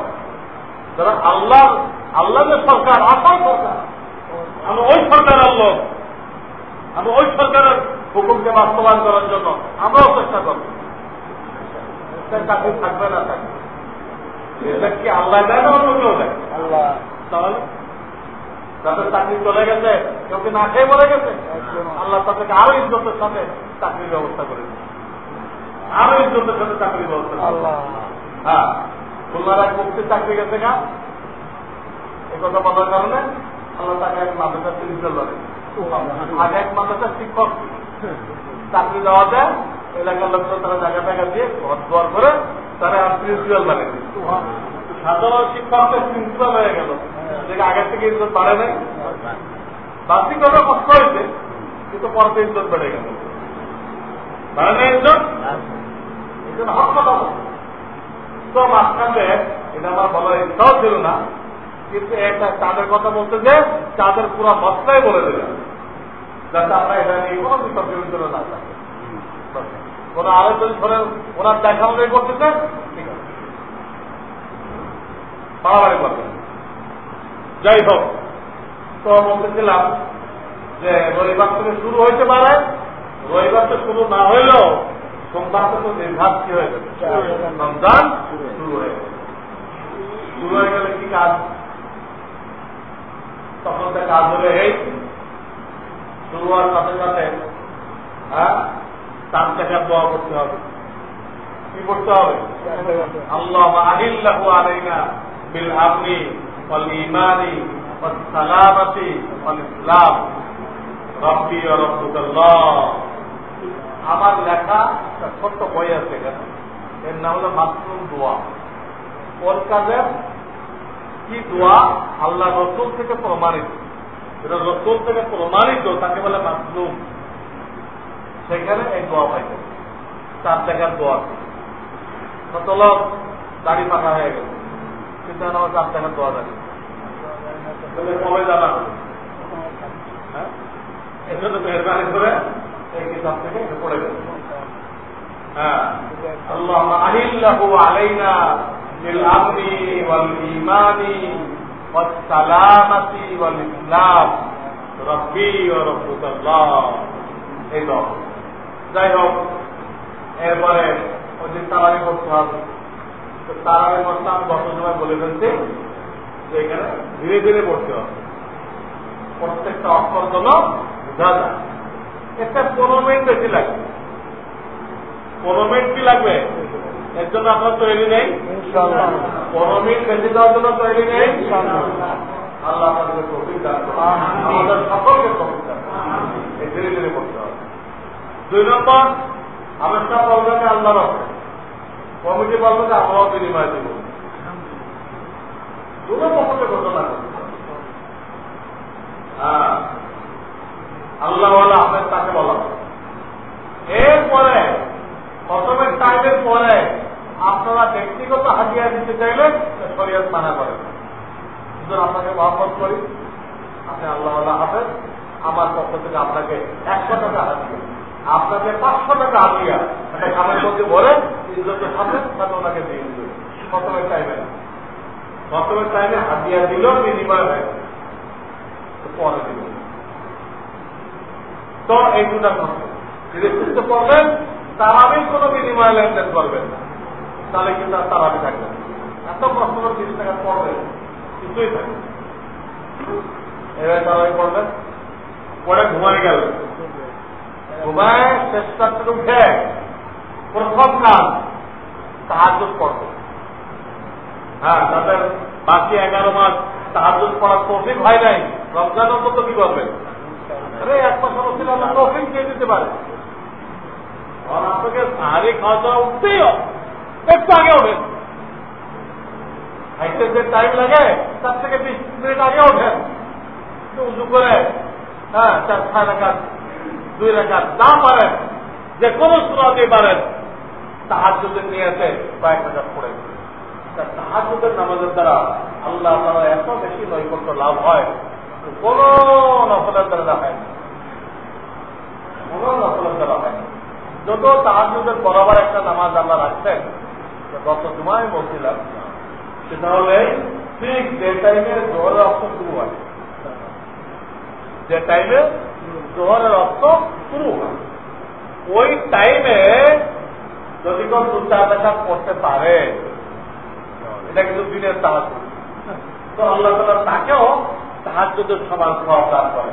যারা আল্লাহ আল্লাহ যে সরকার আসল সরকার। আমি ওই সরকারের লোক। আমি ওই সরকারের হুকুমকে বাস্তবায়ন করার জন্য আমরাও চেষ্টা করব। চাকরি থাকবে না থাকবে এটা কি আল্লাহ দেয় না অন্য কেউ দেয়? তাহলে তাদের চাকরি চলে গেছে কেউ কি না খেয়ে মরে গেছে? আল্লাহ তাদেরকে আরও ইজ্জতের সাথে চাকরির ব্যবস্থা করে আরও ইজ্জতের সাথে চাকরির ব্যবস্থা হ্যাঁ খুলনার এক মুক্তির চাকরি গেছে গা। এই কথা বলার কারণে আল্লাহ তাকে এক মাদ্রাসার প্রিন্সিপাল বলে আগে এক মাদ্রাসার শিক্ষক। চাকরি দেওয়া দেয় এলাকার লোকজন তারা জায়গা টাকা দিয়ে ঘর দোয়ার করে তারা প্রিন্সিপাল বানিয়ে সাধারণ শিক্ষকদের প্রিন্সিপাল হয়ে গেল। যেটা আগের থেকে ইজ্জত বাড়ে নাই। বার্ষিক ভাবে কষ্ট হয়েছে কিন্তু পরতে ইজ্জত বেড়ে গেল। বাড়ে না ইজ্জত? ইজ্জত হক কথা তো মাঝখানে এটা আমার বলার ইচ্ছাও ছিল না কিন্তু একটা চাঁদের কথা বলতে যে চাঁদের পুরো মশলাই বলে দিলেন যাতে আমরা এটা নিয়ে কোনো বিতর্ক ভিতরে না থাকে। কোন আলোচনা ধরে ওনার দেখা অনুযায়ী করতেছে ঠিক আছে। বাড়াবাড়ি করবেন যাই হোক তো বলতেছিলাম যে রবিবার থেকে শুরু হইতে পারে রবিবার তো শুরু না হইলেও সোমবার তো নির্ঘাত কি হয়ে যাবে? রমজান শুরু হয়ে শুরু হয়ে গেলে কি কাজ? তখন তো কাজ হবে এই শুরু হওয়ার সাথে সাথে হ্যাঁ টাকার দোয়া করতে হবে। কি করতে হবে? আল্লাহ আহিল্লাহু আলাইনা বিল আমনি সালামাতি ওয়াল ইসলাম রব্বি ওয়া রব্বুকাল্লাহ আমার লেখা একটা ছোট্ট বই আছে এখানে। এর নাম হলো মাসরুম দোয়া। ওর কাজে কি দোয়া? আল্লাহ রসুল থেকে প্রমাণিত। এটা রসুল থেকে প্রমাণিত, তাকে বলে মাসরুম সেখানে এই দোয়া পাইবে চার জায়গার দোয়া কত লোক দাড়ি পাকা হয়ে গেছে। কিন্তু আমার চার জায়গার দোয়া দাঁড়িয়ে কবে জানা? হবে এজন্য মেহরবানি করে এই কিতাব থেকে পড়ে হ্যাঁ। আল্লাহ আহিল্লাহু আলাইনা রব্বুকাল্লাহ। এই দল যাই হোক, এরপরে ওই দিন তারাবি করতে হবে। তারাবি করতে আমি গত সময় বলে ফেলছি যে এখানে ধীরে ধীরে পড়তে হবে। প্রত্যেকটা অক্ষর জন্য বোঝা যায়। একটা পনেরো মিনিট বেশি লাগবে পনেরো মিনিট কি লাগবে? এর জন্য আপনার তৈরি নেই? পনেরো মিনিট বেশি দেওয়ার জন্য তৈরি নেই? আল্লাহ আপনাদের তৌফিক দান আমাদের সকলকে তৌফিক দান ধীরে ধীরে করতে হবে। দুই নম্বর আমেশা বলবে যে আল্লাহ রক্ষে কমিটি বলবে যে আমরাও বিনিময় দিব। দুটো পক্ষে করতে হ্যাঁ। আল্লাহ আপনার তাকে বলা এরপরে প্রথমের টাইমের পরে আপনারা ব্যক্তিগত হাজিয়া দিতে চাইলে শরীয়ত মানা করেন সুতরাং আপনাকে মহব্বত করি। আপনি আল্লাহ হাফেজ। আমার পক্ষ থেকে আপনাকে একশো টাকা হাজিয়া আপনাকে পাঁচশো টাকা হাজিয়া একটা কামের মধ্যে বলে ইজ্জতের সাথে তাতে ওনাকে দিয়ে দিল। প্রথমের টাইমে না টাইমে হাজিয়া দিল বিনিময় পরে দিল। তো এই দুটা প্রশ্ন। যদি বুঝতে পারবেন তারাবি কোনো বিনিময় লেনদেন করবেন না। তাহলে কিন্তু আর তারাবি থাকবে না। এত প্রশ্ন তিরিশ টাকা পড়বে, কিছুই থাকবে এবার তারাবি পড়বেন পরে ঘুমায় গেল। ঘুমায় থেকে উঠে প্রথম কাজ সাহায্য পড়বে হ্যাঁ তাদের বাকি এগারো মাস সাহায্য পড়ার তৌফিক হয় নাই রমজান অন্তত কি করবেন যে টাইম লাগে, তার থেকে আগে করে হ্যাঁ দুই রাখা যা পারেন যে কোনো সুরা দিয়ে পারেন। সাহায্যদের নিয়ে এসে কয়েক হাজার পড়ে সাহায্যদের নামাজের দ্বারা আল্লাহ তারা এত বেশি নৈকট্য লাভ হয় কোন নফলের দ্বারা হয় না। কোন নফলের দ্বারা হয় যত তাহাজুদের বরাবর একটা নামাজ আল্লাহ রাখছেন গত জুমায় বলছিলাম সেটা হলে ঠিক যে টাইমে জোহরের অর্থ শুরু হয়। যে টাইমে জোহরের অর্থ শুরু হয়। ওই টাইমে যদি কেউ দু চার দেখা করতে পারে, এটা কিন্তু দিনের সাহায্য তো আল্লাহ তালা তাকেও সাহায্যদের সমান সব দান করে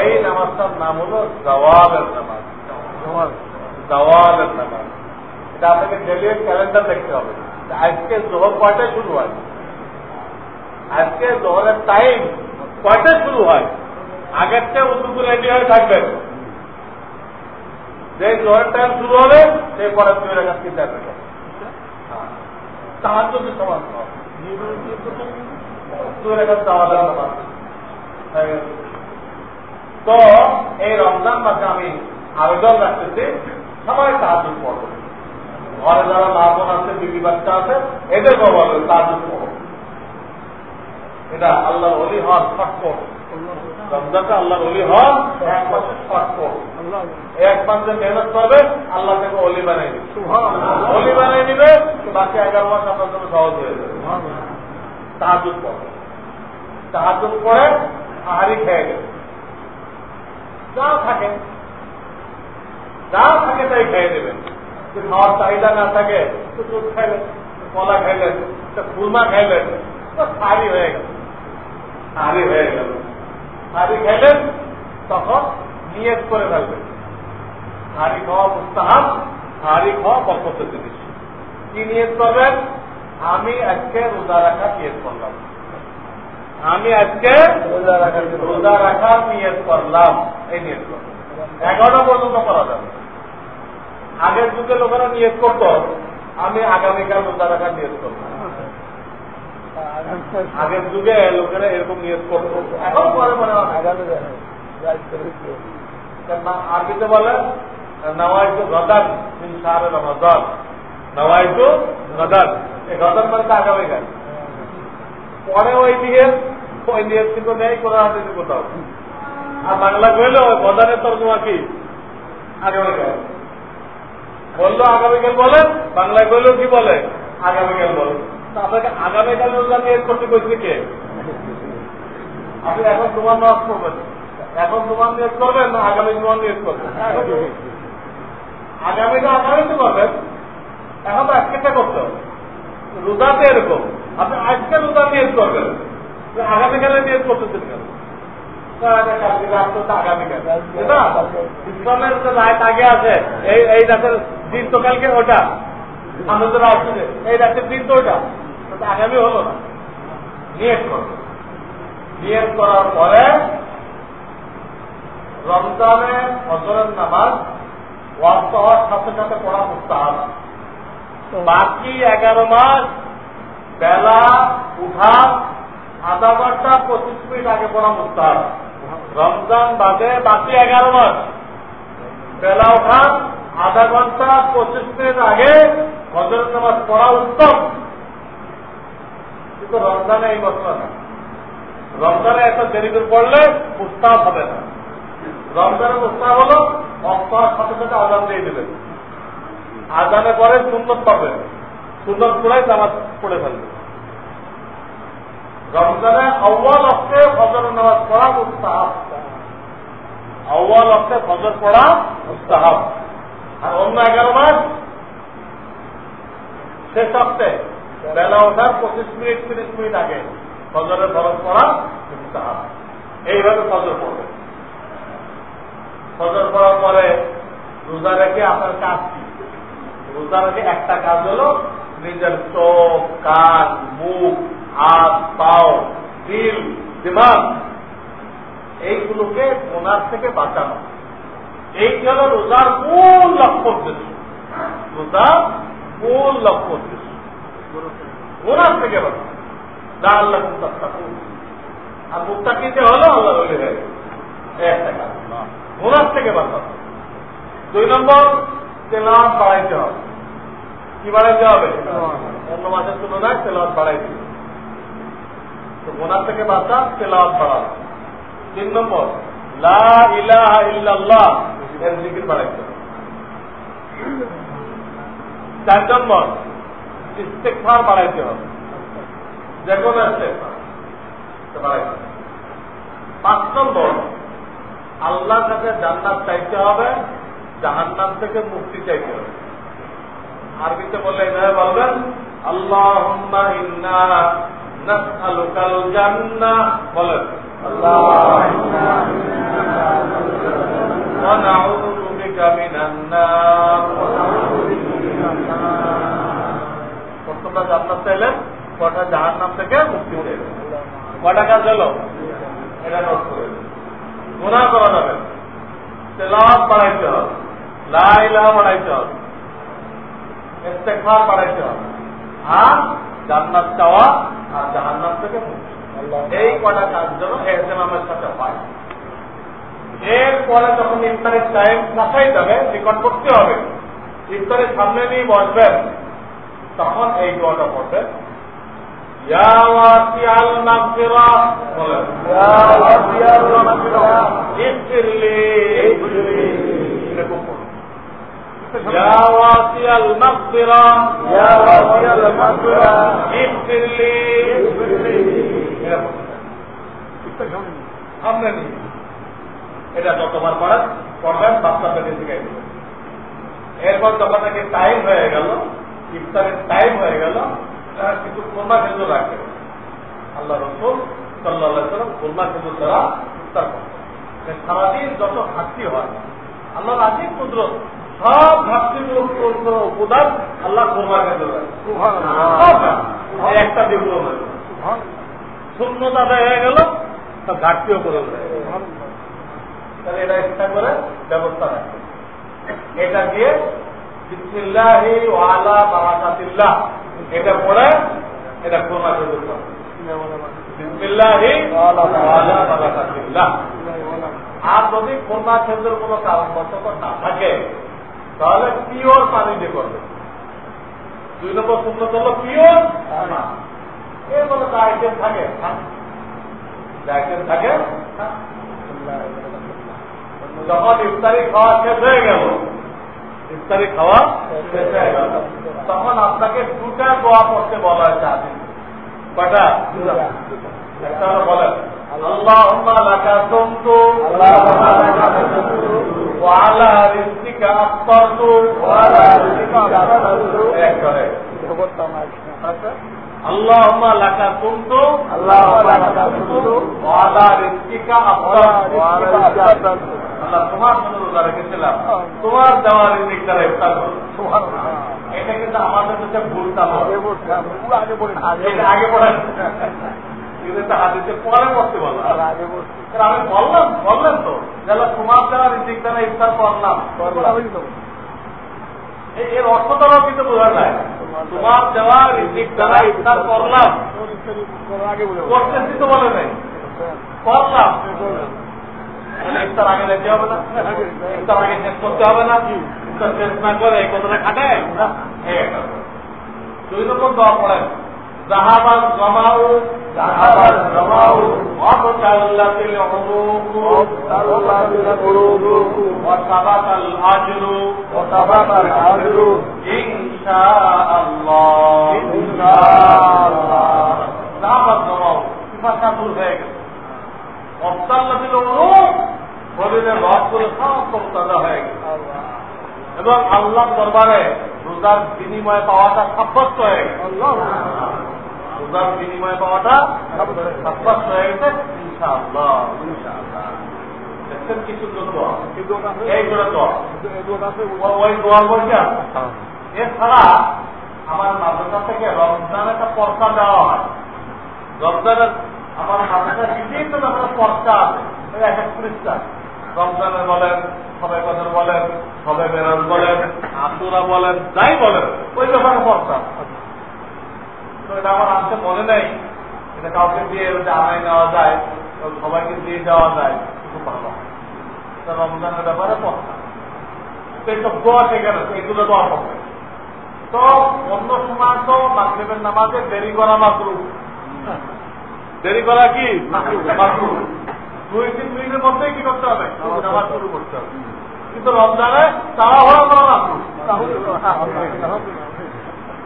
এই নামাজটার নাম হলো জওয়াবের নামাজ। জওয়াবের নামাজ। এটা আপনাকে ডেলি ক্যালেন্ডার দেখতে হবে। আজকে জোহর কয়টায় শুরু হয়? আজকে জোহরের টাইম কয়টায় শুরু হয়? আগের চেয়ে উদ্যোগ রেডি হয়ে থাকবেন। যে জোহরের টাইম শুরু হবে সেই পরে দুই রেখা চিন্তা করবেন সাহায্য সমান দুই রেখা নামাজ তো এই রমজান মাসে আমি আবেদন রাখতেছি, সবাই সাহায্য করব ঘরে যারা মা বোন আছে বিবি বাচ্চা আছে এদের বলবে সাহায্য করব এটা আল্লাহ অলি হওয়ার শর্টকট রমজানটা আল্লাহ অলি হওয়ার এক মাসের শর্টকট এক মাসে মেহনত করবে আল্লাহ থেকে অলি বানাই দিবে। অলি বানাই দিবে বাকি এগারো মাস আপনার জন্য সহজ হয়ে যাবে। করবে সাহায্য করে আহারি খেয়ে গেছে যা থাকে যা থাকে তাই খেয়ে দেবেন খাওয়ার চাহিদা না থাকে তো দুধ খাইলেন কলা খাইলেন ফুলমা খাইলেন সারি হয়ে গেল। সারি হয়ে গেল। সারি খাইলেন তখন নিয়ত করে ফেলবেন সারি খাওয়া মুস্তাহাব সারি খাওয়া বরকত জিনিস। কি নিয়ত করবেন? আমি আজকে রোজা রাখা নিয়ত করলাম। আমি আজকে রোজা রাখার রোজা রাখার নিয়ত করলাম এই নিয়ত করলাম। এগারোটা পর্যন্ত করা যাবে। আগের যুগে লোকেরা নিয়ত করত আমি আগামীকাল রোজা রাখার নিয়ত করব আগের যুগে লোকেরা এরকম নিয়ত করত। এখন পরে মনে হয়। আরবিতে বলে, নওয়াইতু গদান মিন শাহরে রমাদান নওয়াইতু এই গদান মানে তো আগামীকাল। পরে ওই নিয়ত ওই নিয়ত কিন্তু নেই, কোনো হাতে কোথাও। আর বাংলা কইলো গদানের তর্জমা কি? আগামীকাল। বলল আগামীকাল বলে, বাংলায় কইলেও কি বলে? আগামীকাল বলে। আপনাকে আগামীকাল রোজা নিয়ে করতে কইছে কে? আপনি এখন তোমার নামাজ করবেন এখন তোমার নিয়োগ করবেন না, আগামী তোমার নিয়োগ করবেন। আগামীটা আগামীতে করবেন। এখন তো আজকেটা করতে হবে। রোজাতে এরকম। আপনি আজকে রোজা নিয়োগ করবেন। আগামীকালে নিয়োগ করতেছেন কেন? আগে আছে। এই এই ওটা। এই ওটা। আগামী হলো না। করবে নিয়োগ করার পরে রমজানে হজরের নামাজ ওয়াক্ত হওয়ার সাথে সাথে পড়া মুস্তাহাব। বাকি এগারো মাস বেলা উঠা আধা ঘণ্টা পঁচিশ মিনিট আগে পড়া মুস্তাহাব। রমজান বাদে বাকি এগারো মাস বেলা ওঠা আধা ঘণ্টা পঁচিশ মিনিট আগে হজরের নামাজ পড়া উত্তম। কিন্তু রমজানে এই বছর না। রমজানে এত দেরি করে পড়লে উৎসাহ হবে না। রমজানের উৎসাহ হল অস্তার সাথে সাথে আজান দিয়ে দেবেন। আজানে পরে সুন্দর পাবেন। সুন্দর পুরাই জামাত পড়ে ফেলবে। রমজানে আউ্বাল অক্ষে ফজর নামাজ পড়া উৎসাহ আউ্বাল অক্ষে ফজর পড়া উৎসাহ আর অন্য এগারো মাস শেষ অক্ষে বেলা ওঠার পঁচিশ মিনিট, তিরিশ মিনিট আগে ফজরের ফরজ পড়া উৎসাহ এইভাবে ফজর পড়বে ফজর পড়ার পরে রোজা রেখে আপনার কাজ কি? রোজা রেখে একটা কাজ হলো নিজের চোখ, কান, মুখ, হাত, পাও, দিল, দিমাগ, এইগুলোকে ওনার থেকে বাঁচানো। এই হল রোজার মূল লক্ষ্য উদ্দেশ্য। রোজার মূল লক্ষ্য উদ্দেশ্য। ওনার থেকে বাঁচানো। যা আল্লাহ আর মুক্তাকিতে হলো আল্লাহ হয়ে গেছে একটা কাজ। ওনার থেকে বাঁচানো দুই নম্বর, তেলাওয়াত বাড়াইতে হবে। কি বাড়াইতে হবে? অন্য মাসের তুলনায় তেলাওয়াত বাড়াইতে তো ওনার থেকে বাঁচা তেলাওয়াত বাড়ানো তিন নম্বর, লা বাড়াইতে হবে। চার নম্বর বাড়াইতে হবে। যে পাঁচ নম্বর আল্লাহর কাছে জান্নাত চাইতে হবে, জাহান্নাম থেকে মুক্তি চাইতে হবে। আরবিতে বললে এভাবে বলবেন আল্লাহ বলেন। প্রথমটা জান্নাত চাইলেন কটা জাহান্নাম থেকে মুক্তি চাইলেন কটা কাজ হলো? এটা করে গুণা করা যাবে। তেলাওয়াত বাড়াইতে হবে। লাইলা বাড়াইতে হবে। ইস্তেকবার বাড়াইতে হবে। আর জান্নাত চাওয়া আর জাহান্নাত থেকে এই কটা কাজ যেন এহতেমামের সাথে হয়। এরপরে যখন ইফতারের টাইম কাছাই যাবে নিকট করতে হবে ইফতারের সামনে নিয়ে বসবেন তখন এই দোয়াটা পড়বেন। সামনে নিয়ে এটা যতবার পড়েন পড়বেন বাচ্চাদেরকে শিখাই দেবেন। এরপর যখন নাকি টাইম হয়ে গেল ইফতারের টাইম হয়ে গেল তারা কিছু কোরমা খেজুর রাখে। আল্লাহ রসুল সাল্লাহ সাল্লাম কোরমা খেজুর দ্বারা ইফতার করে সারাদিন যত ঘাটতি হয় আল্লাহ আজিব কুদরত সব ঘাটতি উপাদান আল্লাহ কোরমা খেজুর রাখে একটা দিগুলো হয়ে শূন্য আদায় হয়ে গেল তা ঘাটতিও করে তাহলে এটা ইচ্ছা করে ব্যবস্থা রাখে। এটা দিয়ে বিসমিল্লাহি ওয়ালা বারাকাতিল্লাহ। এটা পড়ে এটা ওয়ালা বারাকাতিল্লাহ আর যদি কোরমা খেজুর কোনো কারণবশত না থাকে তাহলে পিওর পানি দিয়ে করবে। দুই নম্বর শূন্য হলো পিওর না এর মধ্যে আইটেম থাকে যা আইটেম থাকে যখন ইফতারি খাওয়া শেষ হয়ে গেল ইফতারি খাওয়া তখন আপনাকে দুটা দোয়া পড়তে বলা হয়েছে আদিন কটা একটা বলেন আল্লাহ লাকা আল্লাহ তোমার জন্য রোজা রেখেছিলাম। তোমার দেওয়া রিজিক দ্বারা ইফতার এটা কিন্তু আমাদের কাছে ভুল কাম এটা আগে পড়েন কিন্তু এটা হাদিসে পরে পড়তে বলা। কারণ আমি বললাম বললেন তো যারা তোমার দেওয়া রিজিক দ্বারা ইফতার করলাম। এর অর্থটাও কিন্তু বোঝা যায়। তোমার দেওয়া রিজিক দ্বারা ইফতার করলাম করতেছি তো বলে নাই। করলাম ইফতার আগে হবে না। ইফতার আগে শেষ করতে হবে না। করে জাহাবাল জমাউ জাহাবাল জমাউ জাহাবাল জমাউ সিফাতটা দূর হয়ে গেছে অবতাল্লাতিল উরুক শরীরের রসগুলো সব তাজা হয়ে গেছে এবং আল্লাহ দরবারে রোজার বিনিময় পাওয়াটা সাব্যস্ত হয়ে গেছে রোজার বিনিময় পাওয়াটা সাব্যস্ত হয়ে গেছে এছাড়া আমার মাদ্রাসা থেকে রমজানের একটা পর্চা দেওয়া হয়। রমজানের আমার মাদ্রাসা বিভিন্ন রকমের পর্চা আছে। রমজানের বলেন সবাই বলেন সবাই বেরোজ বলেন আন্দোলা বলেন, যাই বলেন, ওই ব্যাপারে পর্চা। তো এটা আমার আনতে মনে নেই। এটা কাউকে দিয়ে এটা নেওয়া যায়। সবাইকে দিয়ে দেওয়া যায় খুব ভালো রমজানের ব্যাপারে এইসব দোয়া সেখানে এগুলো দোয়া করবে তো অন্য সময় তো মাগরিবের নামাজে দেরি করা মাত্র দেরি করা কি? মাত্র দুই তিন মিনিটের মধ্যেই কি করতে হবে? নামাজ শুরু করতে হবে। কিন্তু রমজানে তাড়াহুড়া করা মাত্র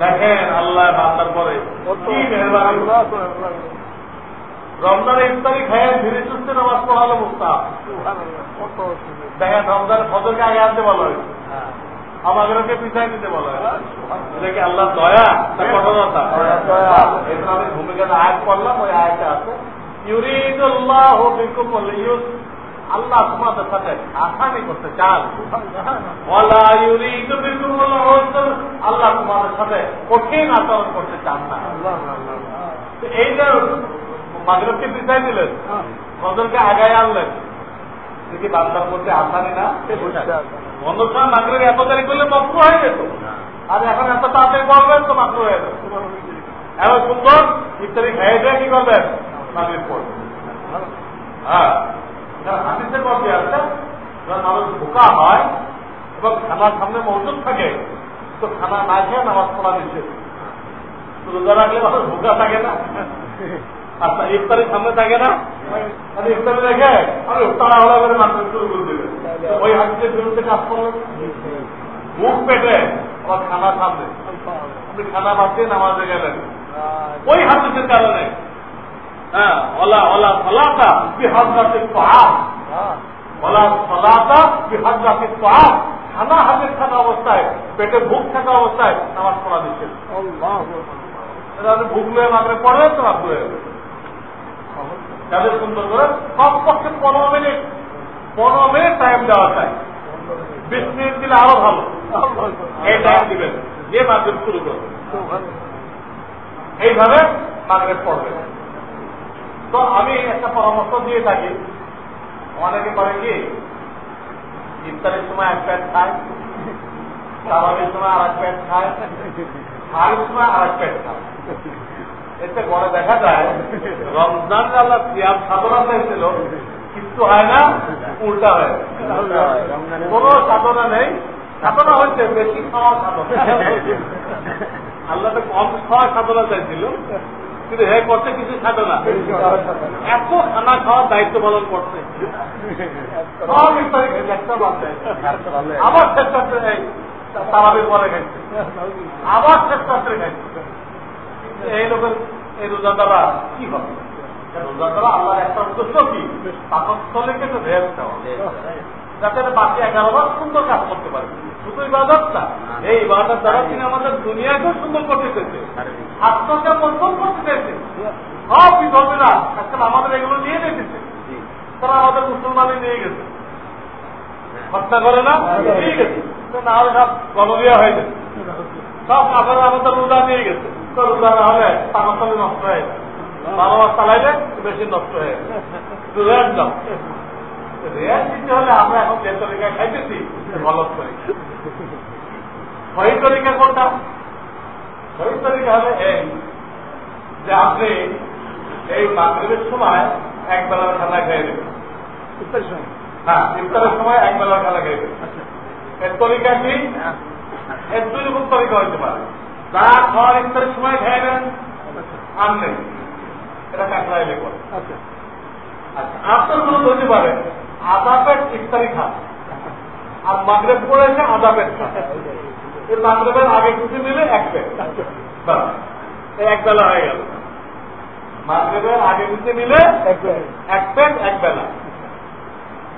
দেখেন আল্লাহ বান্দার পরে কি মেহরবানি। রমজানে ইফতারি খেয়ে ধীরে সুস্থে নামাজ পড়ালো মুস্তাহ দেখেন, রমজানের ফজরকে আগে আনতে বলা হয়েছে। আমাদেরকে পিছাই দিতে বলা হয়েছে। কি আল্লাহ দয়া? কঠোরতা এজন্য আমি ভূমিকাটা আয়াত করলাম ওই আয়াতে আছে আল্লাহ তোমাদের সাথে আসানি করতে চান। আল্লাহ তোমাদের সাথে কঠিন আচরণ করতে চান না। তো এই যে মাগরবকে পিছাই দিলেন। ফজলকে আগায় আনলেন। দেখি বান্দার মধ্যে আসানি না? অনুষ্ঠান মাগরবে এত তারিখ করলে মাত্র হয়ে যেত। আর এখন এত তাড়াতাড়ি করবেন তো মাত্র হয়ে যাবে। এবার সুন্দর ইত্যাদি খেয়ে দিয়ে কি করবেন? মাগরিব পড়বেন হ্যাঁ। হাতিসে কপি আছে মানুষ ভোকা হয় এবং খানার সামনে মজুদ থাকে তো খানা না খেয়ে নামাজ পড়া দিচ্ছে রোজা রাখলে মানুষ ভোকা থাকে না। আচ্ছা ইফতারের সামনে থাকে না? ইফতারে রেখে আমি তারা হলা করে মাত্র শুরু করে দিবে। ওই হাতিসের বিরুদ্ধে কাজ করলেন মুখ পেটে আবার খানা সামনে আপনি খানা বাদ দিয়ে নামাজে গেলেন। ওই কারণে হ্যাঁ ওলা ওলা সলাতা বিহাজাতে পাপ ওলা সলাতা বিহাজাতে পাপ খানা হাতে থাকা অবস্থায় পেটে ভুক থাকা অবস্থায় নামাজ পড়া দিচ্ছেন ভুক লয়ে মাত্রে পড়বে তো মাত্র যাদের সুন্দর করে সব পক্ষে পনেরো মিনিট। পনেরো মিনিট টাইম দেওয়া চাই। বিশ মিনিট দিলে আরও ভালো। এই টাইম দিবেন। দিয়ে মাগরেব শুরু করবেন এইভাবে মাগরেব পড়বে। তো আমি একটা পরামর্শ দিয়ে থাকি। অনেকে করে কি, ইফতারের সময় এক প্যাট খায় সারাবের সময় আর এক প্যাট খায় খাওয়ার সময় আর এক প্যাট খায়। এতে গড়ে দেখা যায়, রমজান আল্লাহ সিয়াম সাধনা হয়েছিল কিন্তু হয় না, উল্টা হয়। কোন সাধনা নেই, সাধনা হচ্ছে বেশি খাওয়া সাধনা। আল্লাহ কম খাওয়া সাধনা চাইছিল, কিন্তু হে করছে কিছু সাধনা। এত খানা খাওয়ার দায়িত্ব পালন করছে। আবার চেষ্টা করে এই তারাবি পরে খাইছে। আবার শেষ রাত্রে খাইছে। এই লোকের এই রোজা দ্বারা কি হবে? রোজা দ্বারা আল্লাহর একটা উদ্দেশ্য কি? পাকস্থলীকে তো রেস্ট দেওয়া যাতে বাকি এগারো বার সুন্দর কাজ করতে পারে। শুধু ইবাদত না এই ইবাদত দ্বারা তিনি আমাদের দুনিয়াকেও সুন্দর করতে চেয়েছে আত্মকে মজবুত করতে চেয়েছে সব বিধর্মীরা আজকাল আমাদের এগুলো নিয়ে নিতেছে। তারা আমাদের মুসলমানে নিয়ে গেছে। হত্যা করে না নিয়ে গেছে। না হলে সব গণবিয়া হয়ে গেছে। সব আপনারা আমাদের রোজা নিয়ে গেছে। না হলে পাকস্থলী নষ্ট হয়ে যায়। চালাইলে বেশি নষ্ট হয়ে যায়। দাও রেয়ার দিতে হলে আমরা এখন যে তরিকায় খাইতেছি গলত করি সহি তরিকা কোনটা? সহি তরিকা হলে এই যে আপনি এই মাগরীবের সময় এক বেলার খানা খেয়ে দেবেন হ্যাঁ ইফতারের সময় এক বেলার খানা খেয়ে দেবেন এর তরিকা কি? এর দুই রকম তরিকা হইতে পারে। যা খাওয়ার ইফতারের সময় খেয়ে নেন? আর নেই। এটা করে আচ্ছা। আপনার কোনো হতে পারে? আধা পেট ইফতারি খান। আর মাগরেব পড়েছে আধা পেট খান। এই মাগরেবের আগে কিছু মিলে এক পেট। এক বেলা হয়ে গেল। মাগরেবের আগে কিছু মিলে এক পেট এক বেলা।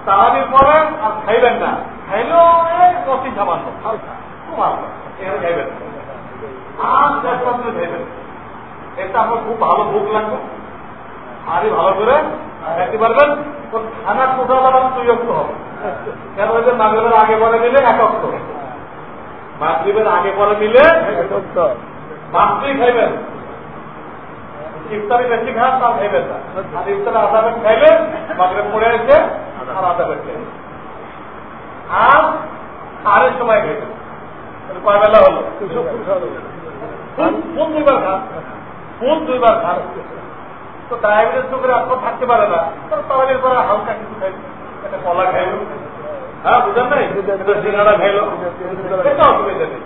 তারাবি পড়েন আর খাইবেন না। খাইলেও অতি সামান্য। খুব হালকা এখানে খাইবেন না। আর চেষ্টা করে খাইবেন এটা আপনার খুব ভালো ভোগ লাগবে। আরই ভালো করে খাইতে পারবেন তো খানা টোটাল আবার দুই অক্ট হবে। কেন ওই আগে পরে মিলে এক অক্ট মাগরীবের আগে পরে মিলে মাছটি খাইবেন? ইফতারি বেশি খান তা খাইবেন না। আর ইফতারে আধা পেট খাইলে মাগরীব পড়ে এসে আর আধা পেট খাইবেন। আর আরেক সময় খাইবেন। কয় বেলা হলো? কোন দুইবার খান? কোন দুইবার খান? তো ডায়াবেটিস রোগের আপনার থাকতে পারে না। তো তাহলে পরে হালকা কিছু খাইল একটা কলা খাইল হ্যাঁ বুঝেন নাই? সিঙ্গাড়া খাইল এটা অসুবিধা নেই।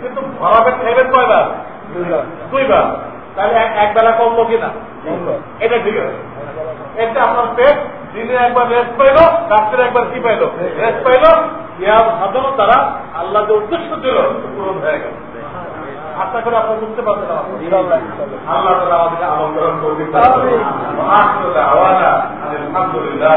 কিন্তু ভরা খাইবেন কয়বার? দুইবার। তাহলে এক- বেলা কমলো কিনা? এটা ঠিক আছে। এতে আপনার পেট দিনে একবার রেস্ট পাইলো রাত্রে একবার কি পাইলো? রেস্ট পাইলো। ইয়া সাধন তারা আল্লাহ যে উদ্দেশ্য ছিল পূরণ হয়ে গেল। আশা করে আপনারা বুঝতে পারছেন আল্লাহ তালা আমন্ত্রণ করবে আলহামদুলিল্লাহ।